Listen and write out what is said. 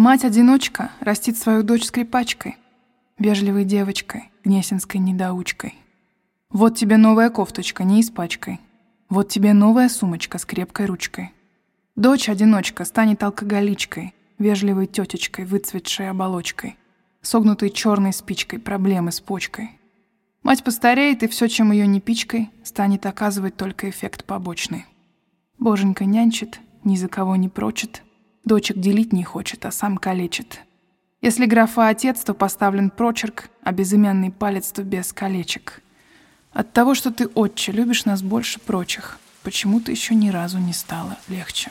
Мать-одиночка растит свою дочь скрипачкой, вежливой девочкой, гнесинской недоучкой. Вот тебе новая кофточка, не испачкай. Вот тебе новая сумочка с крепкой ручкой. Дочь-одиночка станет алкоголичкой, вежливой тетечкой, выцветшей оболочкой, согнутой черной спичкой, проблемы с почкой. Мать постареет, и все, чем ее не пичкой, станет оказывать только эффект побочный. Боженька нянчит, ни за кого не прочит, дочек делить не хочет, а сам калечит. Если графа отец, то поставлен прочерк, а безымянный палец то без колечек. От того, что ты, отче, любишь нас больше прочих, почему-то еще ни разу не стало легче.